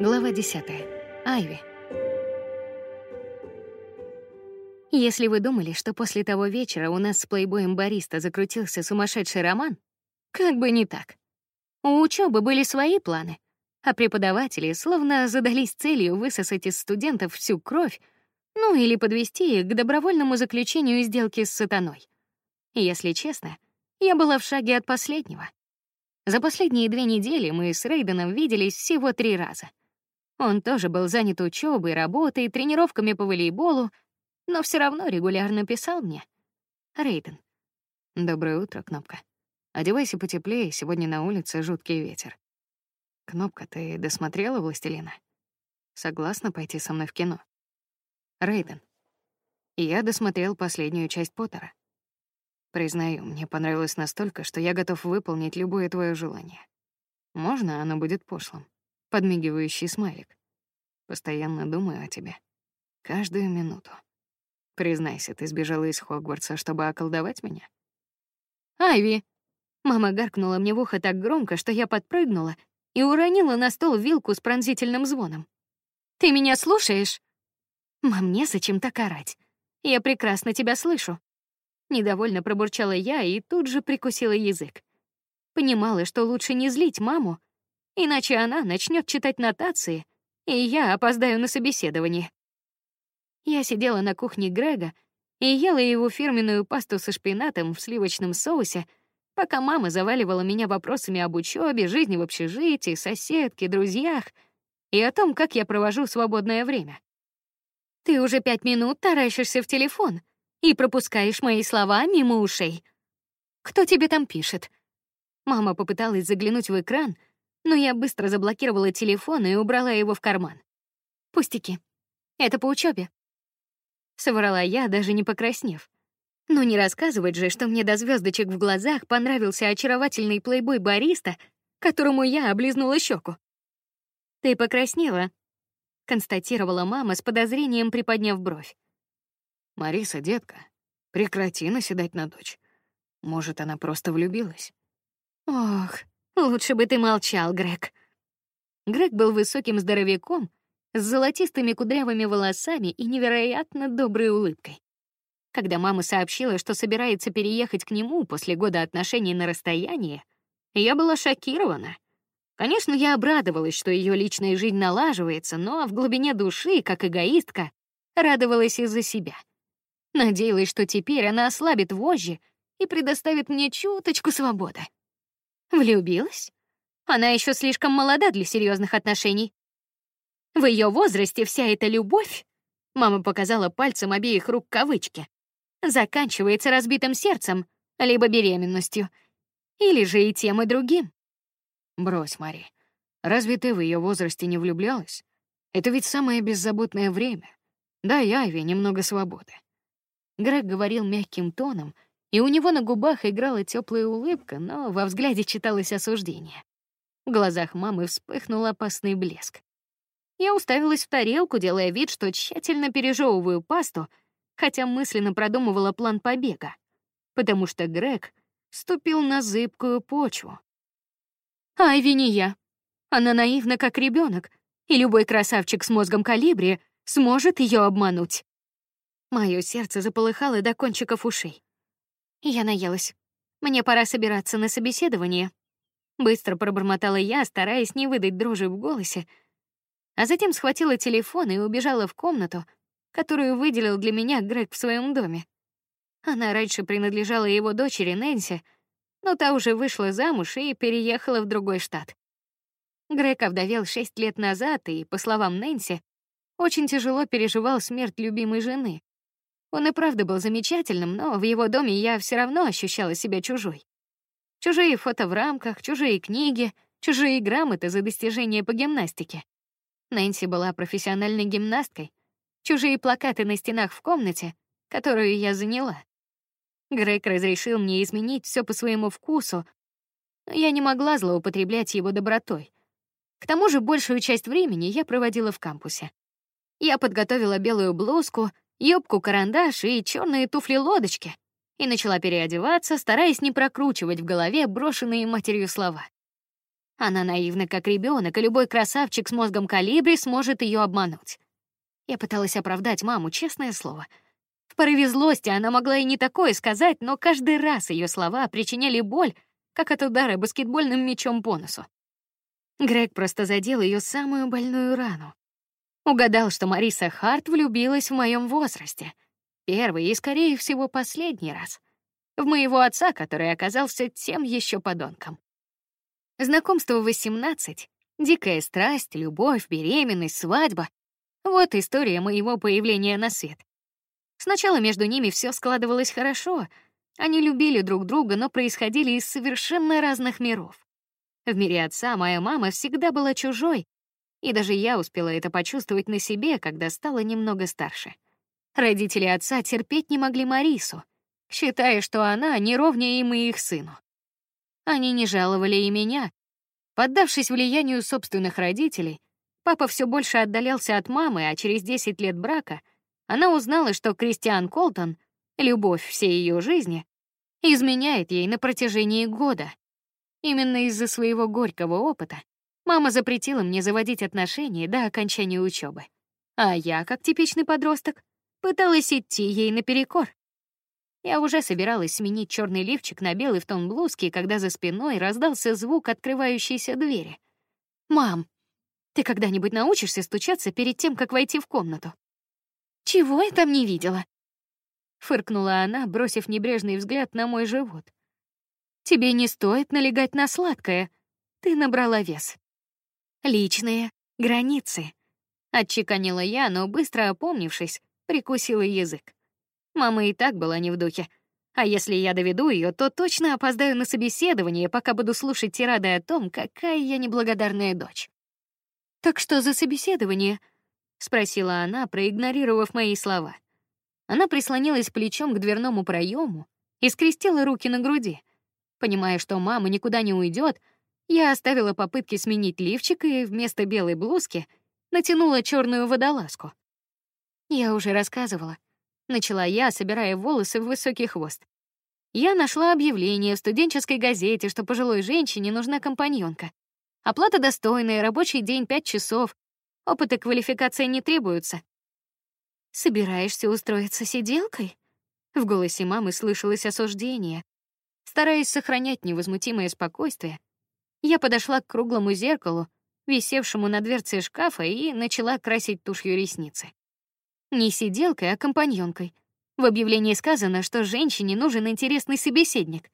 Глава 10. Айви. Если вы думали, что после того вечера у нас с плейбоем бариста закрутился сумасшедший роман, как бы не так. У учебы были свои планы, а преподаватели словно задались целью высосать из студентов всю кровь, ну или подвести их к добровольному заключению сделки с сатаной. Если честно, я была в шаге от последнего. За последние две недели мы с Рейденом виделись всего три раза. Он тоже был занят учебой, работой, тренировками по волейболу, но все равно регулярно писал мне. Рейден. Доброе утро, Кнопка. Одевайся потеплее, сегодня на улице жуткий ветер. Кнопка, ты досмотрела «Властелина»? Согласна пойти со мной в кино? Рейден. Я досмотрел последнюю часть Поттера. Признаю, мне понравилось настолько, что я готов выполнить любое твое желание. Можно оно будет пошлым? Подмигивающий смайлик. Постоянно думаю о тебе. Каждую минуту. Признайся, ты сбежала из Хогвартса, чтобы околдовать меня? Айви! Мама гаркнула мне в ухо так громко, что я подпрыгнула и уронила на стол вилку с пронзительным звоном. Ты меня слушаешь? Мам, зачем так орать? Я прекрасно тебя слышу. Недовольно пробурчала я и тут же прикусила язык. Понимала, что лучше не злить маму, иначе она начнет читать нотации, и я опоздаю на собеседование. Я сидела на кухне Грега и ела его фирменную пасту со шпинатом в сливочном соусе, пока мама заваливала меня вопросами об учебе, жизни в общежитии, соседке, друзьях и о том, как я провожу свободное время. Ты уже пять минут таращишься в телефон и пропускаешь мои слова мимо ушей. Кто тебе там пишет? Мама попыталась заглянуть в экран, но я быстро заблокировала телефон и убрала его в карман. Пустяки. Это по учебе. Соврала я, даже не покраснев. Но не рассказывать же, что мне до звездочек в глазах понравился очаровательный плейбой бариста, которому я облизнула щеку. Ты покраснела, констатировала мама с подозрением, приподняв бровь. Мариса, детка, прекрати наседать на дочь. Может, она просто влюбилась. Ох, Лучше бы ты молчал, Грег. Грег был высоким здоровяком с золотистыми кудрявыми волосами и невероятно доброй улыбкой. Когда мама сообщила, что собирается переехать к нему после года отношений на расстоянии, я была шокирована. Конечно, я обрадовалась, что ее личная жизнь налаживается, но в глубине души, как эгоистка, радовалась из-за себя. Надеялась, что теперь она ослабит вожжи и предоставит мне чуточку свободы. Влюбилась? Она еще слишком молода для серьезных отношений. В ее возрасте вся эта любовь, мама показала пальцем обеих рук кавычки, заканчивается разбитым сердцем, либо беременностью, или же и тем и другим. Брось, Мари. Разве ты в ее возрасте не влюблялась? Это ведь самое беззаботное время. Да, я Айве немного свободы. Грег говорил мягким тоном, и у него на губах играла теплая улыбка, но во взгляде читалось осуждение. В глазах мамы вспыхнул опасный блеск. Я уставилась в тарелку, делая вид, что тщательно пережевываю пасту, хотя мысленно продумывала план побега, потому что Грег ступил на зыбкую почву. Айви не я. Она наивна, как ребенок, и любой красавчик с мозгом калибри сможет ее обмануть. Мое сердце заполыхало до кончиков ушей. Я наелась. Мне пора собираться на собеседование. Быстро пробормотала я, стараясь не выдать дрожи в голосе, а затем схватила телефон и убежала в комнату, которую выделил для меня Грег в своем доме. Она раньше принадлежала его дочери Нэнси, но та уже вышла замуж и переехала в другой штат. Грег овдовел шесть лет назад и, по словам Нэнси, очень тяжело переживал смерть любимой жены. Он и правда был замечательным, но в его доме я все равно ощущала себя чужой. Чужие фото в рамках, чужие книги, чужие грамоты за достижения по гимнастике. Нэнси была профессиональной гимнасткой. Чужие плакаты на стенах в комнате, которую я заняла. Грег разрешил мне изменить все по своему вкусу, но я не могла злоупотреблять его добротой. К тому же большую часть времени я проводила в кампусе. Я подготовила белую блузку, юбку-карандаш и черные туфли-лодочки и начала переодеваться, стараясь не прокручивать в голове брошенные матерью слова. Она наивна, как ребенок, и любой красавчик с мозгом калибри сможет ее обмануть. Я пыталась оправдать маму, честное слово. В порыве злости она могла и не такое сказать, но каждый раз ее слова причиняли боль, как от удара баскетбольным мячом по носу. Грег просто задел ее самую больную рану. Угадал, что Мариса Харт влюбилась в моем возрасте. Первый и, скорее всего, последний раз. В моего отца, который оказался тем еще подонком. Знакомство в 18, дикая страсть, любовь, беременность, свадьба. Вот история моего появления на свет. Сначала между ними все складывалось хорошо. Они любили друг друга, но происходили из совершенно разных миров. В мире отца моя мама всегда была чужой, и даже я успела это почувствовать на себе, когда стала немного старше. Родители отца терпеть не могли Марису, считая, что она не ровнее им и их сыну. Они не жаловали и меня. Поддавшись влиянию собственных родителей, папа все больше отдалялся от мамы, а через 10 лет брака она узнала, что Кристиан Колтон, любовь всей ее жизни, изменяет ей на протяжении года. Именно из-за своего горького опыта Мама запретила мне заводить отношения до окончания учебы, а я, как типичный подросток, пыталась идти ей наперекор. Я уже собиралась сменить черный лифчик на белый в тон блузки, когда за спиной раздался звук открывающейся двери. Мам, ты когда-нибудь научишься стучаться перед тем, как войти в комнату? Чего я там не видела? Фыркнула она, бросив небрежный взгляд на мой живот. Тебе не стоит налегать на сладкое. Ты набрала вес. Личные границы. Отчеканила я, но быстро опомнившись, прикусила язык. Мама и так была не в духе. А если я доведу ее, то точно опоздаю на собеседование, пока буду слушать тирады о том, какая я неблагодарная дочь. Так что за собеседование? спросила она, проигнорировав мои слова. Она прислонилась плечом к дверному проему и скрестила руки на груди, понимая, что мама никуда не уйдет, я оставила попытки сменить лифчик и вместо белой блузки натянула черную водолазку. Я уже рассказывала. Начала я, собирая волосы в высокий хвост. Я нашла объявление в студенческой газете, что пожилой женщине нужна компаньонка. Оплата достойная, рабочий день пять часов. Опыт и квалификация не требуются. Собираешься устроиться сиделкой? В голосе мамы слышалось осуждение. Стараясь сохранять невозмутимое спокойствие, я подошла к круглому зеркалу, висевшему на дверце шкафа, и начала красить тушью ресницы. Не сиделкой, а компаньонкой. В объявлении сказано, что женщине нужен интересный собеседник.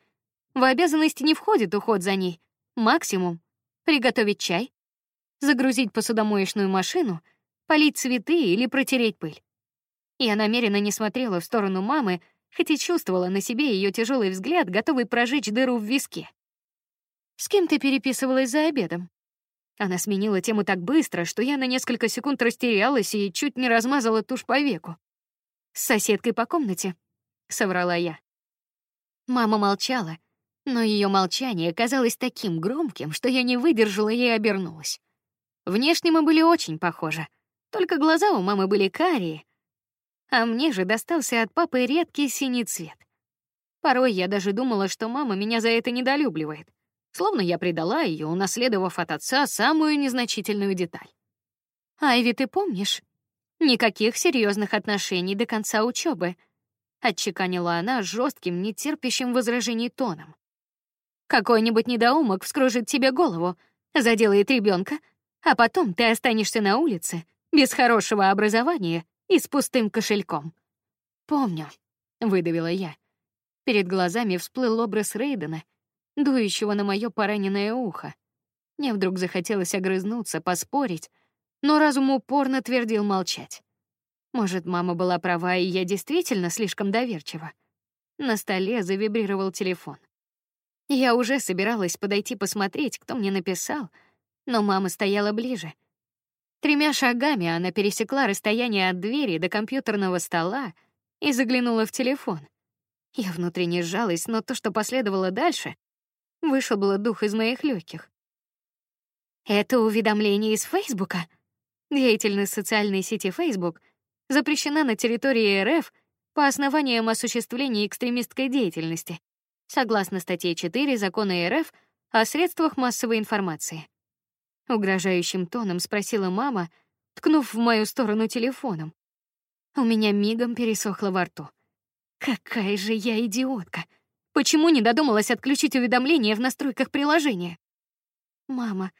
В обязанности не входит уход за ней. Максимум приготовить чай, загрузить посудомоечную машину, полить цветы или протереть пыль. Я намеренно не смотрела в сторону мамы, хотя чувствовала на себе ее тяжелый взгляд, готовый прожечь дыру в виске. С кем ты переписывалась за обедом? Она сменила тему так быстро, что я на несколько секунд растерялась и чуть не размазала тушь по веку. С соседкой по комнате, соврала я. Мама молчала, но ее молчание казалось таким громким, что я не выдержала и обернулась. Внешне мы были очень похожи, только глаза у мамы были карие, а мне же достался от папы редкий синий цвет. Порой я даже думала, что мама меня за это недолюбливает словно я предала ее, унаследовав от отца самую незначительную деталь. Айви, ты помнишь? Никаких серьезных отношений до конца учебы, отчеканила она жестким, нетерпящим возражений тоном. Какой-нибудь недоумок вскружит тебе голову, заделает ребенка, а потом ты останешься на улице без хорошего образования и с пустым кошельком. Помню, выдавила я. Перед глазами всплыл образ Рейдена, дующего на мое пораненное ухо. Мне вдруг захотелось огрызнуться, поспорить, но разум упорно твердил молчать. Может, мама была права, и я действительно слишком доверчива. На столе завибрировал телефон. Я уже собиралась подойти посмотреть, кто мне написал, но мама стояла ближе. Тремя шагами она пересекла расстояние от двери до компьютерного стола и заглянула в телефон. Я внутренне сжалась, но то, что последовало дальше, Вышел было дух из моих легких. Это уведомление из Фейсбука. Деятельность социальной сети Facebook запрещена на территории РФ по основаниям осуществления экстремистской деятельности. Согласно статье 4 Закона РФ о средствах массовой информации. Угрожающим тоном спросила мама, ткнув в мою сторону телефоном. У меня мигом пересохло во рту. Какая же я идиотка! Почему не додумалась отключить уведомления в настройках приложения? Мама,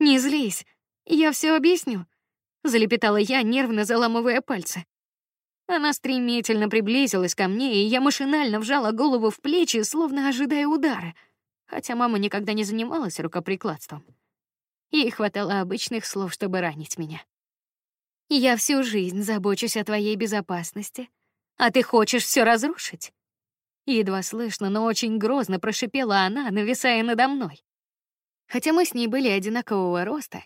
не злись, я все объясню, залепетала я, нервно заламывая пальцы. Она стремительно приблизилась ко мне, и я машинально вжала голову в плечи, словно ожидая удара, хотя мама никогда не занималась рукоприкладством. Ей хватало обычных слов, чтобы ранить меня. Я всю жизнь забочусь о твоей безопасности, а ты хочешь все разрушить. Едва слышно, но очень грозно прошипела она, нависая надо мной. Хотя мы с ней были одинакового роста,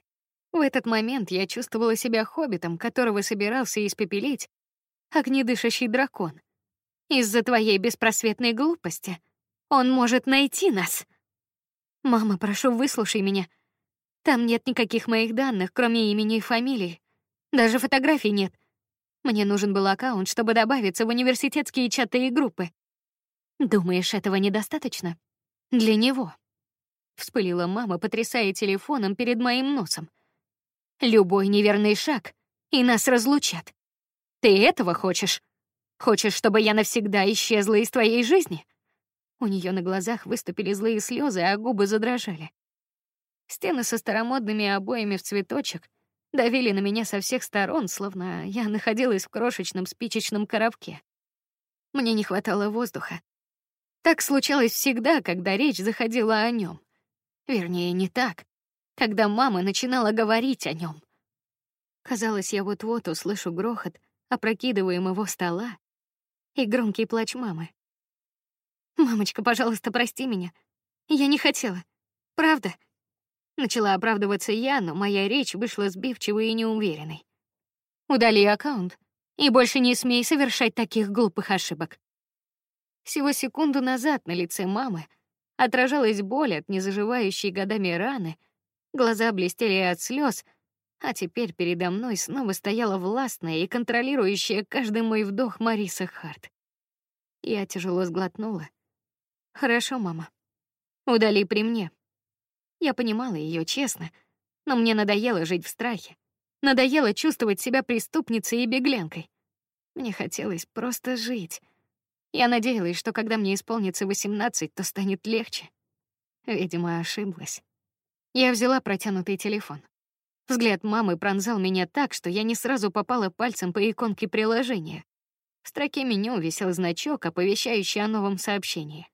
в этот момент я чувствовала себя хоббитом, которого собирался испепелить огнедышащий дракон. Из-за твоей беспросветной глупости он может найти нас. Мама, прошу, выслушай меня. Там нет никаких моих данных, кроме имени и фамилии. Даже фотографий нет. Мне нужен был аккаунт, чтобы добавиться в университетские чаты и группы. Думаешь, этого недостаточно? Для него. Вспылила мама, потрясая телефоном перед моим носом. Любой неверный шаг, и нас разлучат. Ты этого хочешь? Хочешь, чтобы я навсегда исчезла из твоей жизни? У нее на глазах выступили злые слезы, а губы задрожали. Стены со старомодными обоями в цветочек давили на меня со всех сторон, словно я находилась в крошечном спичечном коробке. Мне не хватало воздуха. Так случалось всегда, когда речь заходила о нем. Вернее, не так, когда мама начинала говорить о нем. Казалось, я вот-вот услышу грохот опрокидываемого стола и громкий плач мамы. Мамочка, пожалуйста, прости меня. Я не хотела. Правда? Начала оправдываться я, но моя речь вышла сбивчивой и неуверенной. Удали аккаунт и больше не смей совершать таких глупых ошибок. Всего секунду назад на лице мамы отражалась боль от незаживающей годами раны, глаза блестели от слез, а теперь передо мной снова стояла властная и контролирующая каждый мой вдох Мариса Харт. Я тяжело сглотнула. Хорошо, мама. Удали при мне. Я понимала ее честно, но мне надоело жить в страхе. Надоело чувствовать себя преступницей и беглянкой. Мне хотелось просто жить. Я надеялась, что когда мне исполнится восемнадцать, то станет легче. Видимо, ошиблась. Я взяла протянутый телефон. Взгляд мамы пронзал меня так, что я не сразу попала пальцем по иконке приложения. В строке меню висел значок, оповещающий о новом сообщении.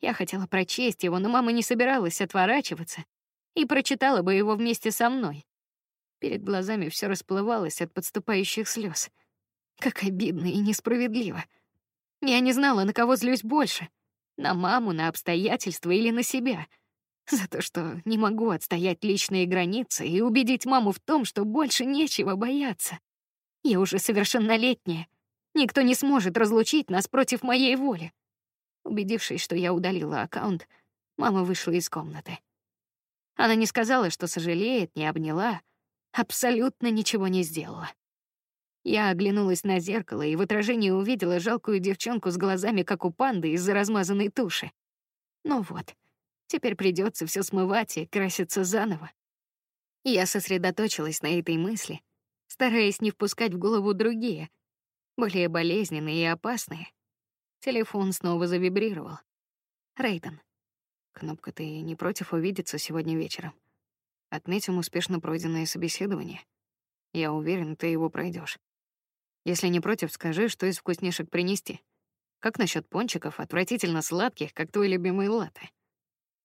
Я хотела прочесть его, но мама не собиралась отворачиваться и прочитала бы его вместе со мной. Перед глазами все расплывалось от подступающих слез. Как обидно и несправедливо. Я не знала, на кого злюсь больше: на маму, на обстоятельства или на себя за то, что не могу отстоять личные границы и убедить маму в том, что больше нечего бояться. Я уже совершеннолетняя. Никто не сможет разлучить нас против моей воли. Убедившись, что я удалила аккаунт, мама вышла из комнаты. Она не сказала, что сожалеет, не обняла, абсолютно ничего не сделала. Я оглянулась на зеркало и в отражении увидела жалкую девчонку с глазами, как у панды из-за размазанной туши. Ну вот, Теперь придется все смывать и краситься заново. Я сосредоточилась на этой мысли, стараясь не впускать в голову другие, более болезненные и опасные. Телефон снова завибрировал. Рейден. Кнопка, ты не против увидеться сегодня вечером? Отметим успешно пройденное собеседование. Я уверен, ты его пройдешь. Если не против, скажи, что из вкуснейших принести. Как насчет пончиков, отвратительно сладких, как твой любимый латте?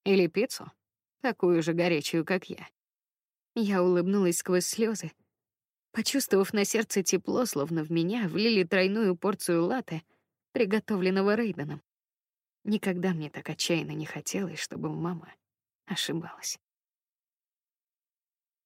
Или пиццу, такую же горячую, как я. Я улыбнулась сквозь слезы, почувствовав на сердце тепло, словно в меня влили тройную порцию латте, приготовленного Рейденом. Никогда мне так отчаянно не хотелось, чтобы мама ошибалась.